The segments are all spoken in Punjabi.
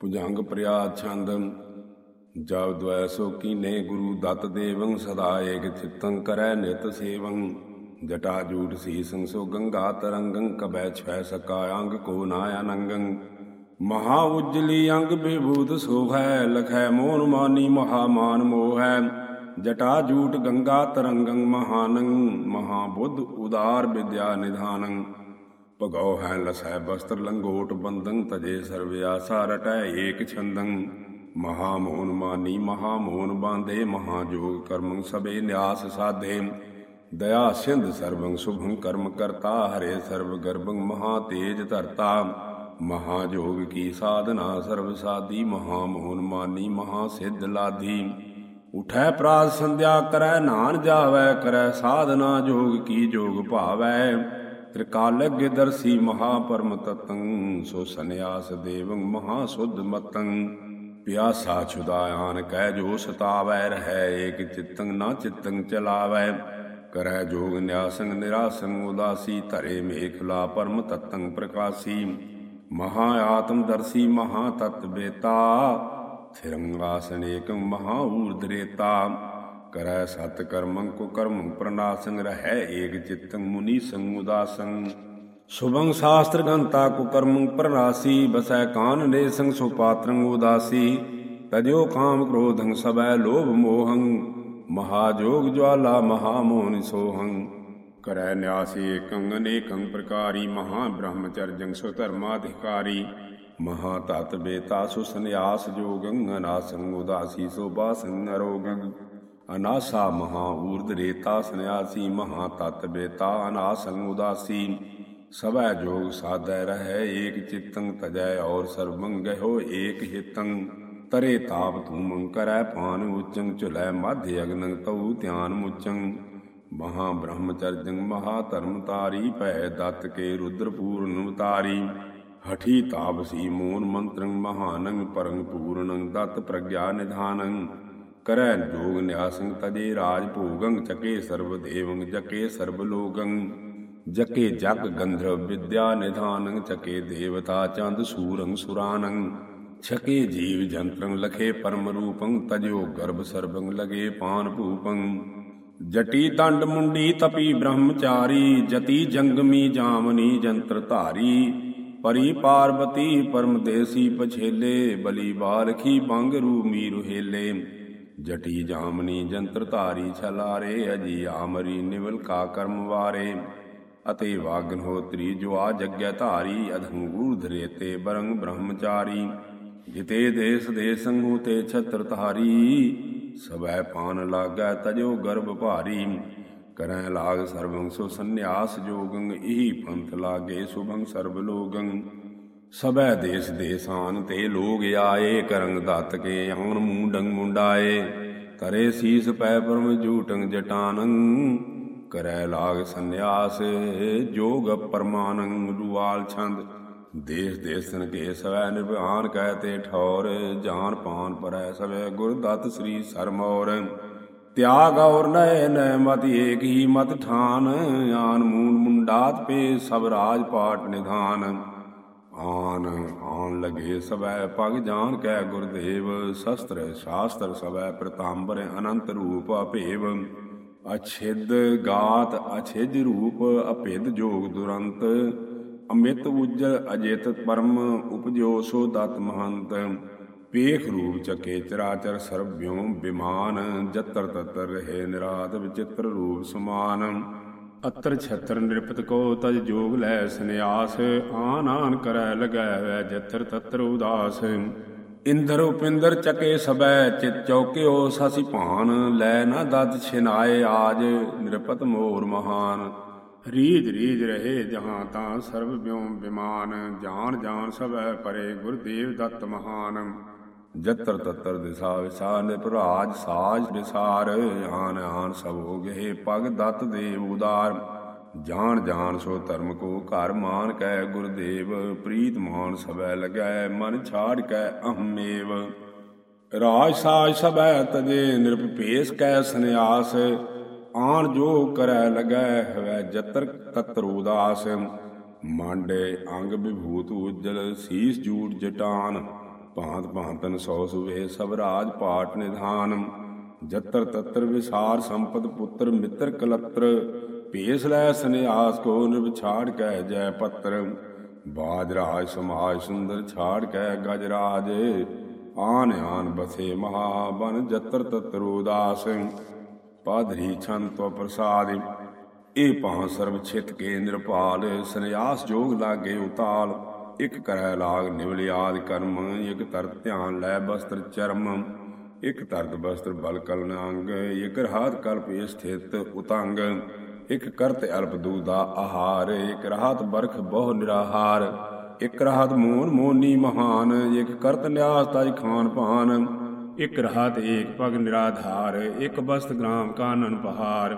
ਭੁਜੰਗ ਪ੍ਰਿਆਦ ਛੰਦ, ਜਬ ਦ્વੈ ਸੋ ਕੀਨੇ ਗੁਰੂ ਦਤ ਦੇਵੰ, ਸਦਾ ਏਕ ਚਿਤੰ ਕਰੈ ਨਿਤ ਸੇਵੰ। ਜਟਾ ਜੂਟ ਸੀਸੰ ਸੋ ਗੰਗਾ ਤਰੰਗੰ, ਕਬੈ ਛੈ ਸਕਾ ਅੰਗ ਕੋ ਨਾ ਅਨੰਗੰ। ਮਹਾ ਉਜਲੀ ਅੰਗ ਬਿਭੂਤ ਸੋਹੈ, ਲਖੈ ਮੋਨ ਮਾਨੀ ਮਹਾ ਮਾਨ ਮੋਹੈ। ਜਟਾ ਜੂਟ ਗੰਗਾ ਤਰੰਗੰ ਮਹਾਨੰ, ਮਹਾ ਬੁੱਧ ਉਦਾਰ ਵਿਦਿਆ ਨਿਧਾਨੰ। ਭਗਉ ਹੈ ਲਸੈ ਬਸਤਰ ਲੰਗੋਟ ਬੰਦੰ ਤਜੇ ਸਰਵਿਆਸਾ ਰਟੈ ਏਕ ਛੰਦੰ। ਮਹਾ ਮੋਹਨ ਮਾਨੀ ਮਹਾ ਮੋਹਨ ਬਾਂਦੇ ਮਹਾ ਜੋਗ ਕਰਮੰ ਸਬੇ ਨਿਆਸ ਸਾਧੇ। ਦਇਆ ਸਿੰਧ ਸਰਬੰ ਸੁਭੰ ਕਰਮ ਕਰਤਾ, ਹਰੇ ਸਰਬ ਗਰਭੰ ਮਹਾ ਤੇਜ ਧਰਤਾ। ਮਹਾ ਜੋਗ ਕੀ ਸਾਧਨਾ ਸਰਬ ਸਾਧੀ ਮਹਾ ਮੋਹਨ ਮਾਨੀ ਮਹਾ ਸਿੱਧ ਲਾਧੀ। ਉਠੈ ਪ੍ਰਾਤ ਸੰਧਿਆ ਕਰੈ, ਨਾਨ ਜਾਵੈ ਕਰੈ, ਸਾਧਨਾ ਜੋਗ ਕੀ ਜੋਗ ਭਾਵੈ। ਤ੍ਰਿਕਾਲਗ ਦਰਸੀ ਮਹਾ ਪਰਮ ਤਤੰ ਸੋ ਸੰਿਆਸ ਦੇਵੰ ਮਹਾ ਸੁਧ ਮਤੰ ਪਿਆਸਾ ਛੁਦਾਇਆਨ ਕਹਿ ਜੋ ਸਤਾਵੈ ਰਹੈ ਏਕ ਚਿਤੰ ਨਾ ਚਿਤੰ ਚਲਾਵੈ ਕਰੈ ਜੋਗ ਨਿਆਸੰ ਨਿਰਾਸੰ ਉਦਾਸੀ ਧਰੇ ਮੇਖਲਾ ਪਰਮ ਤਤੰ ਪ੍ਰਕਾਸੀ ਮਹਾ ਆਤਮ ਦਰਸੀ ਮਹਾ ਤਤ ਬੇਤਾ ਥਿਰੰਗਾਸਨੇਕੰ ਮਹਾ ਊਰਦਰੇਤਾ ਕਰੈ ਸਤ ਕਰਮੰ ਕੋ ਕਰਮੰ ਪ੍ਰਨਾਸੰ ਰਹੈ ਏਕ ਚਿਤੰ ਮੁਨੀ ਸੰਗ ਉਦਾਸੰ। ਸੁਭੰ ਸ਼ਾਸਤਰ ਗੰਤਾ, ਕੋ ਕਰਮੰ ਪ੍ਰਨਾਸੀ ਬਸੈ ਕਾਨ ਨੇ ਸੰਗ ਸੋ ਪਾਤਰੰ ਉਦਾਸੀ। ਤਜੋ ਕਾਮ ਕ੍ਰੋਧੰ ਸਬੈ ਲੋਭ ਮੋਹੰ। ਮਹਾ ਜੋਗ ਜਵਾਲਾ ਮਹਾ ਮੋਹਨ ਸੋਹੰ। ਕਰੈ ਨਿਆਸੀ ਏਕੰ ਪ੍ਰਕਾਰੀ, ਮਹਾ ਬ੍ਰਹਮਚਰਜੰ, ਸੋ ਧਰਮਾਧਿਕਾਰੀ। ਮਹਾ ਤਤ ਬੇਤਾ, ਸੁ ਸੰਿਆਸ ਜੋਗੰ, ਅਨਾਸੰ ਉਦਾਸੀ, ਸੋ ਅਰੋਗੰ ਅਨਾਸਾ ਮਹਾ ਊਰਧ ਰੇਤਾ ਸੰਿਆਸੀ ਮਹਾ ਤਤ ਬੇਤਾ ਅਨਾਸੰ ਉਦਾਸੀ। ਸਭੈ ਜੋਗ ਸਾਧੈ ਰਹੈ, ਏਕ ਚਿਤੰ ਤਜੈ ਔਰ ਸਰਬੰ ਗਇਓ ਏਕ ਹਿਤੰ। ਤਰੇ ਤਾਪ ਧੂਮੰ ਕਰੈ ਪਾਨ ਉਚੰ, ਝੁਲੈ ਮਧ ਅਗਨੰ ਤਉ ਧਿਆਨ ਮੁਚੰ। ਮਹਾ ਬ੍ਰਹਮਚਰਜੰ ਮਹਾ ਧਰਮ ਤਾਰੀ ਭੈ ਦਤ ਕੇ ਰੁਦਰ ਪੂਰਨ ਉਤਾਰੀ। ਹਠੀ ਤਾਪਸੀ ਮੋਨ ਮੰਤਰੰ ਮਹਾਨੰ, ਪਰੰ ਪੂਰਨੰ ਦਤ ਪ੍ਰਗਿਆ ਨਿਧਾਨੰ। ਕਰੈ ਜੋਗ ਨਿਆਸੰ ਤਜੇ ਰਾਜ ਭੋਗੰ ਚਕੇ ਸਰਬ ਦੇਵੰ ਜਕੇ ਸਰਬ ਲੋਗੰ ਜਕੇ ਜਗ ਗੰਧਰਵ ਵਿਦਿਆ ਨਿਧਾਨੰ ਚਕੇ ਦੇਵਤਾ ਚੰਦ ਸੂਰੰ ਸੁਰਾਨੰ ਛਕੇ ਜੀਵ ਜੰਤਰੰ ਲਖੇ ਪਰਮ ਰੂਪੰ ਤਜੋ ਗਰਭ ਸਰਬੰ ਲਗੇ ਪਾਨ ਭੂਪੰ ਜਟੀ ਦੰਡ ਮੁੰਡੀ ਤਪੀ ਬ੍ਰਹਮਚਾਰੀ, ਜਤੀ ਜੰਗਮੀ ਜਾਮਨੀ ਜੰਤਰ ਧਾਰੀ, ਪਰੀ ਪਾਰਵਤੀ ਪਰਮਦੇਸੀ ਪਛੇਲੇ, ਬਲੀ ਬਾਲਖੀ ਬੰਗ ਰੂ ਮੀਰ ਹੇਲੇ ਜਟੀ ਜਾਮਨੀ ਜੰਤਰ ਧਾਰੀ ਛਲਾਰੇ, ਅਜੀ ਆਮਰੀ ਨਿਵਲ ਕਾ ਕਰਮ ਵਾਰੇ। ਅਤੇ ਵਾਗਨ ਜੋ ਆ ਜਗਿਆ ਧਾਰੀ ਅਧੰਗੂਰ ਧਰੇਤੇ ਬਰੰਗ ਬ੍ਰਹਮਚਾਰੀ। ਜਿਤੇ ਦੇਸ ਦੇ ਸੰਗੂ ਤੇ ਛਤਰ ਧਾਰੀ, ਸਵੈ ਪਾਨ ਲਾਗੈ ਤਜੋ ਗਰਭ ਭਾਰੀ। ਕਰੈ ਲਾਗ ਸਰਵੰ ਸੋ ਸੰਨਿਆਸ ਜੋਗੰ, ਇਹੀ ਪੰਥ ਲਾਗੇ ਸੁਭੰ ਸਰਬ ਲੋਗੰ। ਸਭੈ ਦੇਸ ਦੇਸਾਨ ਤੇ ਲੋਗ ਆਏ, ਕਰੰਗ ਦਤ ਕੇ ਆਉਣ ਮੂੰਡੰ ਮੁੰਡਾਏ। ਕਰੇ ਸੀਸ ਪੈ ਪਰਮ ਜੂਟੰ ਜਟਾਨੰ, ਕਰੈ ਲਾਗ ਸੰਨਿਆਸ ਜੋਗ ਪਰਮਾਨੰ, ਰੁਵਾਲ ਛੰਦ। ਦੇਸ ਦੇਸਨ ਕੇ ਸਵੈ ਨਿਭਾਨ ਕਹਿ ਤੇ ਠੌਰ, ਜਾਨ ਪਾਨ ਪਰੈ ਸਵੈ ਗੁਰ ਦਤ ਸ੍ਰੀ ਸਰਮੌਰ। ਤਿਆਗ ਔਰ ਨੈ ਨੈ ਮਤ ਏਕ ਹੀ ਮਤ ਠਾਨ, ਆਨ ਮੂਨ ਮੁੰਡਾਤ ਪੇ ਸਭ ਰਾਜ ਪਾਟ ਨਿਧਾਨ। ਆਨ ਆਨ ਲਗੇ ਸਵੈ ਪਗ ਜਾਨ ਕੈ ਗੁਰਦੇਵ, ਸ਼ਸਤਰ ਸ਼ਾਸਤਰ ਸਵੈ ਪ੍ਰਤਾੰਬਰ ਅਨੰਤ ਰੂਪ ਅਭੇਵ। ਅਛਿਦ ਗਾਤ ਅਛਿਜ ਰੂਪ ਅਭਿਦ ਜੋਗ ਦੁਰੰਤ। ਅਮਿਤ ਉਜਲ ਅਜੇਤ ਪਰਮ ਉਪਜੋ ਸੋ ਦਤ ਮਹੰਤ। ਪੇਖ ਰੂਪ ਚਕੇ ਚਰਾਚਰ ਸਰਬਿਓ ਬਿਮਾਨ, ਜਤਰ ਤਤਰ ਰਹੇ ਨਿਰਾਤ ਵਿਚਿਤ੍ਰ ਰੂਪ ਸਮਾਨ। ਅਤਰ ਛਤਰ ਨਿਰਪਤ ਕੋ ਤਜ ਜੋਗ ਲੈ ਸੰਿਆਸ ਆਨ ਆਨ ਕਰੈ ਲਗੈ ਵੈ ਜਤਰ ਤਤਰ ਉਦਾਸ। ਇੰਦਰ ਉਪਿੰਦਰ ਚਕੇ ਸਬੈ, ਚਿਤ ਚੌਕਿਓ ਸਸੀ ਭਾਨ, ਲੈ ਨਾ ਦਦ ਛਿਨਾਏ ਆਜ, ਨਿਰਪਤ ਮੋਰ ਮਹਾਨ। ਰੀਜ ਰੀਜ ਰਹੇ ਜਹਾਂ ਤਾਂ ਸਰਬ ਬਿਉ ਬਿਮਾਨ ਜਾਨ ਜਾਨ ਸਭੈ ਪਰੇ ਗੁਰਦੇਵ ਦਤ ਮਹਾਨ। ਜਤਰ ਤਤਰ ਦਿਸਾ ਵਿਸਾ ਨਿਪਰਾਜ ਸਾਜ ਵਿਸਾਰ। ਆਨ ਆਨ ਸਭ ਹੋ ਗਏ ਪਗ ਦਤ ਦੇਵ ਉਦਾਰ। ਜਾਣ ਜਾਣ ਸੋ ਧਰਮ ਕੋ ਘਰ ਮਾਨ ਕੈ ਗੁਰਦੇਵ। ਪ੍ਰੀਤ ਮਾਨ ਸਬੈ ਲਗੈ, ਮਨ ਛਾੜ ਕੈ ਅਹਮੇਵ ਰਾਜ ਸਾਜ ਸਭੈ ਤਜੇ ਨਿਰਪੇਸ਼ ਕੈ ਸੰਿਆਸ ਆਣ ਜੋ ਕਰੈ ਲਗੈ, ਹਵੈ ਜਤਰ ਤਤਰ ਉਦਾਸ। ਮਾਂਡੇ ਅੰਗ ਵਿਭੂਤ ਉਜਲ, ਸੀਸ ਜੂਟ ਜਟਾਨ। ਭਾਂਤ ਭਾਂਤਨ ਸੋ ਸੁਵੇ ਸਭ ਰਾਜ ਪਾਟ ਨਿਧਾਨ। ਜਤਰ ਤਤਰ ਵਿਸਾਰ ਸੰਪਤ ਪੁੱਤਰ ਮਿੱਤਰ ਕਲਤਰ। ਭੇਸ ਲੈ ਸੰਿਆਸ ਕੋ ਨਿਰਵਛਾੜ ਕਹਿ ਜੈ ਪੱਤਰ। ਬਾਜ ਰਾਜ ਸਮਾਜ ਸੁੰਦਰ ਛਾੜ ਕਹਿ ਗਜ ਰਾਜ। ਆਨ ਆਨ ਬਸੇ ਮਹਾ ਬਨ ਜਤਰ ਤਤਰ ਉਦਾਸ। ਪਾਧਰੀ ਛੰਤ ਤੋ ਪ੍ਰਸਾਦਿ। ਇਹ ਭਾਂ ਸਰਬ ਛਿਤ ਕੇ ਨਿਰਪਾਲ। ਸੰਿਆਸ ਜੋਗ ਲਾਗੇ ਉਤਾਲ। ਇਕ ਕਰੈ ਲਾਗ ਨਿਵਲ ਆਦ ਕਰਮ, ਇਕ ਤਰ ਧਿਆਨ ਲੈ ਬਸਤਰ ਚਰਮ, ਇਕ ਤਰਤ ਬਸਤਰ ਬਲ ਕਲਨ ਅੰਗ ਇਕ ਰਹਾਤ ਕਲਪ ਸਥਿਤ ਉਤੰਗ, ਇਕ ਕਰਤ ਅਲਪ ਦੂਦਾ ਆਹਾਰ, ਇਕ ਰਹਾਤ ਬਰਖ ਬਹੁ ਨਿਰਾਹਾਰ, ਇਕ ਰਹਾਤ ਮੋਨ ਮੋਨੀ ਮਹਾਨ, ਇਕ ਕਰਤ ਨਿਆਸ ਤਜ ਖਾਨ ਭਾਨ, ਇਕ ਰਹਾਤ ਏਕ ਪਗ ਨਿਰਾਧਾਰ, ਇਕ ਬਸਤ ਗ੍ਰਾਮ ਕਾਨਨ ਪਹਾਰ,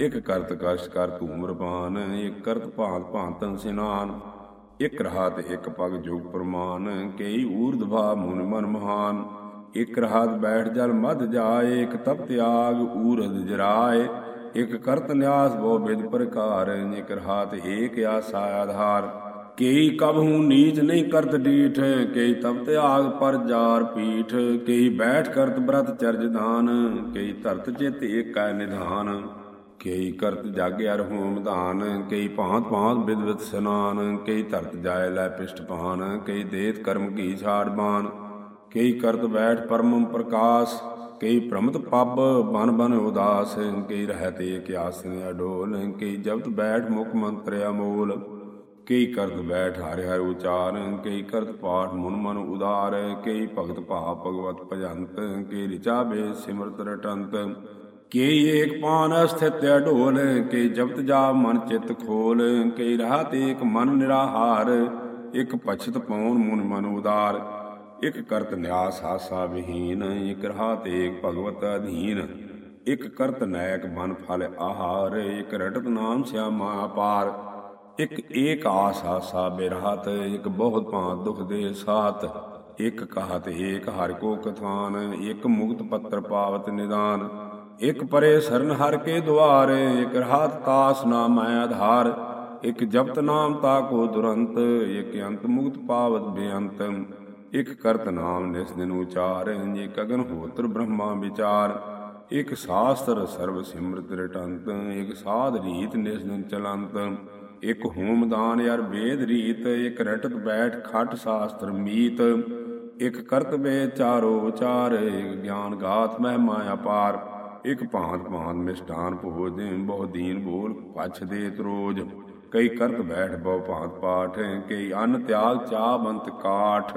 ਇਕ ਕਰਤ ਕਸ਼ਟ ਕਰ ਧੂਮਰਪਾਨ ਇਕ ਕਰਤ ਭਾਂਤ ਭਾਂਤਨ ਸਿਨਾਨ ਇਕ ਰਹਾਤ ਇਕ ਪਗ ਜੋਗ ਪ੍ਰਮਾਨ, ਕਈ ਊਰਧ ਭਾ ਮੁਨ ਮਨ ਮਹਾਨ। ਇਕ ਰਹਾਤ ਬੈਠ ਜਲ ਮਧ ਜਾਏ, ਇਕ ਤਪ ਤਿਆਗ ਊਰਧ ਜਰਾਏ। ਇਕ ਕਰਤ ਨਿਆਸ ਬੋ ਬਿਦ ਪ੍ਰਕਾਰ, ਇਕ ਰਹਾਤ ਏਕ ਆਸਾ ਆਧਾਰ। ਕਈ ਕਬਹੂ ਨੀਚ ਨਹੀਂ ਕਰਤ ਡੀਠ, ਕਈ ਤਪ ਤਿਆਗ ਪਰ ਜਾਰ ਪੀਠ। ਕਈ ਬੈਠ ਕਰਤ ਬ੍ਰਤ ਚਰਜ ਦਾਨ, ਕਈ ਧਰਤ ਚਿਤ ਏਕੈ ਨਿਧਾਨ। ਕਈ ਕਰਤ ਜਾਗਿ ਅਰ ਹੋਮ ਦਾਨ ਕਈ ਭਾਂਤ ਭਾਂਤ ਬਿਦਵਤ ਸਨਾਨ, ਕਈ ਧਰਤ ਜਾਇ ਲੈ ਪਿਸ਼ਟ ਪਾਨ ਕਈ ਦੇਤ ਕਰਮ ਕੀ ਛਾੜ ਬਾਨ, ਕਈ ਕਰਤ ਬੈਠ ਪਰਮੰ ਪ੍ਰਕਾਸ਼, ਕਈ ਭ੍ਰਮਤ ਪੱਬ ਬਨ ਬਨ ਉਦਾਸ, ਕਈ ਰਹਿਤ ਏਕ ਆਸਨ ਅਡੋਲ, ਕਈ ਜਪਤ ਬੈਠ ਮੁਖ ਮੰਤਰ ਅਮੋਲ, ਕਈ ਕਰਤ ਬੈਠ ਹਰਿ ਹਰਿ ਉਚਾਰ, ਕਈ ਕਰਤ ਪਾਠ ਮਨ ਮਨ ਉਦਾਰ ਕਈ ਭਗਤ ਭਾਵ ਭਗਵਤ ਭਜੰਤ, ਕਈ ਰਿਚਾ ਬੇ ਸਿਮਰਤ ਰਟੰਤ ਕੇ ਏਕ ਪਾਨ ਸਥਿਤ ਢੋਲ, ਕੇ ਜਪਤ ਜਾ ਮਨ ਚਿਤ ਖੋਲ, ਕੇ ਰਹਾਤ ਏਕ ਮਨ ਨਿਰਾਹਾਰ, ਇਕ ਪਛਤ ਪਉਣ ਮਨ ਮਨ ਉਦਾਰ। ਇਕ ਕਰਤ ਨਿਆਸ ਹਾਸਾ ਵਿਹੀਨ, ਇਕ ਰਹਾਤ ਤੇਕ ਭਗਵਤ ਅਧੀਨ। ਇਕ ਕਰਤ ਨਾਇਕ ਮਨ ਫਲ ਆਹਾਰ, ਇਕ ਰਟਤ ਨਾਮ ਸਿਆਮਾ ਅਪਾਰ ਇਕ ਏਕ ਆਸ ਆਸਾ ਬਿਰਹਤ ਇਕ ਬਹੁਤ ਭਾਂ ਦੁਖ ਦੇ ਸਾਥ ਇਕ ਕਹਤ ਏਕ ਹਰ ਕੋ ਕਥਾਨ, ਇਕ ਮੁਕਤ ਪੱਤਰ ਪਾਵਤ ਨਿਦਾਨ। ਇਕ ਪਰੇ ਸਰਨ ਹਰ ਕੇ ਦੁਆਰ, ਇਕ ਰਹਾਤ ਤਾਸ ਨਾਮ ਆਧਾਰ, ਇਕ ਜਪਤ ਨਾਮ ਤਾ ਕੋ ਦੁਰੰਤ, ਇਕ ਅੰਤ ਮੁਕਤ ਪਾਵਤ ਬੇਅੰਤ, ਇਕ ਕਰਤ ਨਾਮ ਨਿਸ ਦਿਨ ਉਚਾਰ ਜੇ ਕਗਨ ਹੋਤਰ ਬ੍ਰਹਮਾ ਵਿਚਾਰ, ਇਕ ਸਾਸਤਰ ਸਰਬ ਸਿਮਰਤ ਰਟੰਤ, ਇਕ ਸਾਧ ਰੀਤ ਨਿਸ ਦਿਨ ਚਲੰਤ, ਇਕ ਹੋਮ ਦਾਨ ਯਰ ਵੇਦ ਰੀਤ, ਇਕ ਰਟਤ ਬੈਠ ਖਟ ਸ਼ਾਸਤਰ ਮੀਤ, ਇਕ ਕਰਤ ਵੇ ਚਾਰੋ ਵਿਚਾਰ, ਇਕ ਗਿਆਨ ਗਾਥ ਮਹਿਮਾ ਅਪਾਰ। ਇਕ ਭਾਂਤ ਭਾਂਤ ਮਿਸ਼ਟਾਨ ਭੋਜ ਬਹੁ ਦੀਨ ਬੋਲ ਪਛ ਦੇ ਤਰੋਜ। ਕਈ ਕਰਤ ਬੈਠ ਬਹੁ ਭਾਂਤ ਪਾਠ, ਕਈ ਅੰਨ ਤਿਆਗ ਚਾਬੰਤ ਕਾਠ।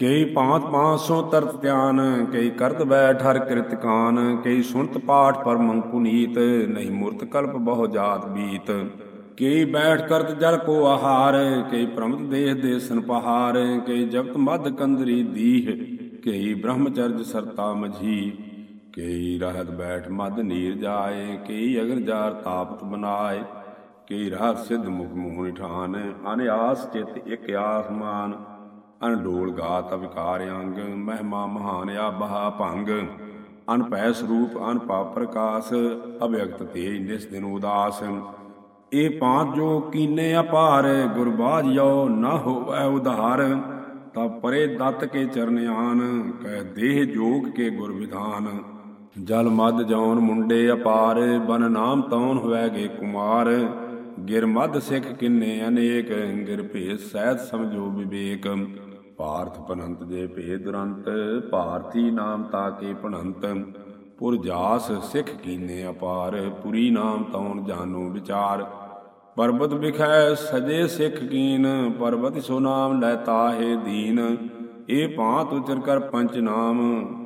ਕਈ ਭਾਂਤ ਭਾਂਤ ਤਰਤ ਧਿਆਨ, ਕਈ ਕਰਤ ਬੈਠ ਹਰ ਕਿਰਤ ਕਾਨ। ਕਈ ਸੁਣਤ ਪਾਠ ਪਰਮੰ ਪੁਨੀਤ, ਨਹੀਂ ਮੂਰਤ ਕਲਪ ਬਹੁ ਜਾਤ ਬੀਤ। ਕਈ ਬੈਠ ਕਰਤ ਜਲ ਕੋ ਆਹਾਰ, ਕਈ ਪ੍ਰਮਤ ਦੇਹ ਦੇ ਸੁਨਪਹਾਰ ਕਈ ਜਪਤ ਮਦ ਕੰਦਰੀ ਦੀਹ, ਕਈ ਬ੍ਰਹਮਚਰਜ ਸਰਤਾ ਮਝੀ। ਕਈ ਰਹਿਤ ਬੈਠ ਮਦ ਨੀਰ ਜਾਏ ਕਈ ਅਗਰ ਜਾਰ ਤਾਪਤ ਬਨਾਏ ਕਈ ਰਾਤ ਸਿੱਧ ਮੁਖ ਮੋਹਨ ਠਾਨ ਅਨਿਆਸ ਚਿਤ ਇਕ ਆਸਮਾਨ ਅਨਡੋਲ ਗਾਤ ਵਿਕਾਰ ਅੰਗ, ਮਹਿਮਾ ਮਹਾਨ ਆ ਬਹਾ ਭੰਗ ਅਨਪੈ ਸਰੂਪ ਅਨਪਾ ਪ੍ਰਕਾਸ਼, ਅਭਿਅਕਤ ਤੇਜ ਨਿਸ ਦਿਨ ਉਦਾਸ। ਇਹ ਪਾਂਚ ਜੋ ਕੀਨੇ ਅਪਾਰ ਗੁਰਬਾਜ ਯੋ ਨਾ ਹੋਵੈ ਉਧਾਰ ਤਾ ਪਰੇ ਦਤ ਕੇ ਚਰਨਿਆਨ, ਕਹਿ ਦੇਹ ਜੋਗ ਕੇ ਗੁਰ ਵਿਧਾਨ। ਜਲ ਮਦ ਜੌਨ ਮੁੰਡੇ ਅਪਾਰ, ਬਨ ਨਾਮ ਤੌਨ ਹੋਵੈਗੇ ਕੁਮਾਰ। ਗਿਰ ਮਦ ਸਿੱਖ ਕਿੰਨੇ ਅਨੇਕ, ਗਿਰ ਭੇਸ ਸਹਿਤ ਸਮਝੋ ਵਿਵੇਕ। ਭਾਰਤ ਪਨੰਤ ਜੇ ਭੇ ਦੁਰੰਤ ਭਾਰਤੀ ਨਾਮ ਤਾਕੇ ਪਣੰਤ ਪੁਰ ਜਾਸ ਸਿੱਖ ਕੀਨੇ ਅਪਾਰ, ਪੁਰੀ ਨਾਮ ਤੌਣ ਜਾਨੂ ਵਿਚਾਰ। ਪਰਬਤ ਵਿਖੈ ਸਜੇ ਸਿੱਖ ਕੀਨ, ਪਰਬਤ ਸੋ ਨਾਮ ਲੈ ਤਾਹੇ ਦੀਨ। ਇਹ ਭਾਂਤ ਉਚਰ ਕਰ ਪੰਚ ਨਾਮ,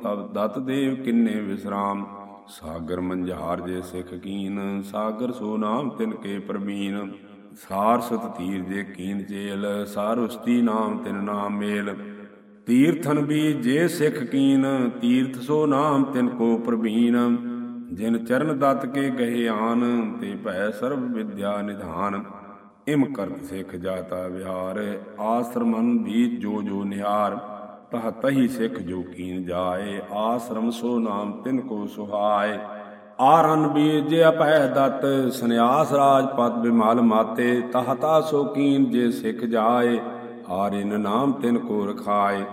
ਤਬ ਦਤ ਦੇਵ ਕਿੰਨੇ ਵਿਸਰਾਮ। ਸਾਗਰ ਮੰਝਾਰ ਜੇ ਸਿੱਖ ਕੀਨ, ਸਾਗਰ ਸੋ ਨਾਮ ਤਿਨ ਕੇ ਪ੍ਰਵੀਨ। ਸਾਰਸਤ ਤੀਰ ਜੇ ਕੀਨ ਚੇਲ, ਸਾਰ ਨਾਮ ਤਿਨ ਨਾਮ ਮੇਲ। ਤੀਰਥਨ ਵੀ ਜੇ ਸਿੱਖ ਕੀਨ, ਤੀਰਥ ਸੋ ਨਾਮ ਤਿਨ ਕੋ ਪ੍ਰਬੀਨ ਜਿਨ ਚਰਨ ਦਤ ਕੇ ਗਏ ਆਨ, ਤੇ ਭੈ ਸਰਬ ਵਿਦਿਆ ਨਿਧਾਨ। ਇਮ ਕਰਤ ਸਿੱਖ ਜਾਤਾ ਵਿਹਾਰ, ਆਸਰਮਨ ਵੀ ਜੋ ਜੋ ਨਿਹਾਰ। ਤਹ ਤਹੀ ਸਿੱਖ ਜੋ ਕੀਨ ਜਾਏ, ਆਸਰਮ ਸੋ ਨਾਮ ਤਿਨ ਕੋ ਸੁਹਾਏ। ਆਰਨ ਬੀਜ ਅਪੈ ਦਤ ਸੰਿਆਸ ਰਾਜ ਪਦ ਬਿਮਲ ਮਾਤੇ, ਤਹਤਾ ਸੋ ਕੀਨ ਜੇ ਸਿੱਖ ਜਾਏ ਆਰਿਨ ਨਾਮ ਤਿਨ ਕੋ ਰਖਾਏ।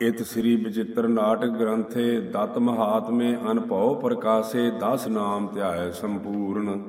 ਇਤ ਸ੍ਰੀ ਵਿਚਿਤ੍ਰ ਨਾਟਕ ਗ੍ਰੰਥੇ, ਦਤ ਮਹਾਤਮੇ ਅਨਭਉ ਪ੍ਰਕਾਸੇ, ਦਸ ਨਾਮ ਧਿਆਏ ਸੰਪੂਰਨ।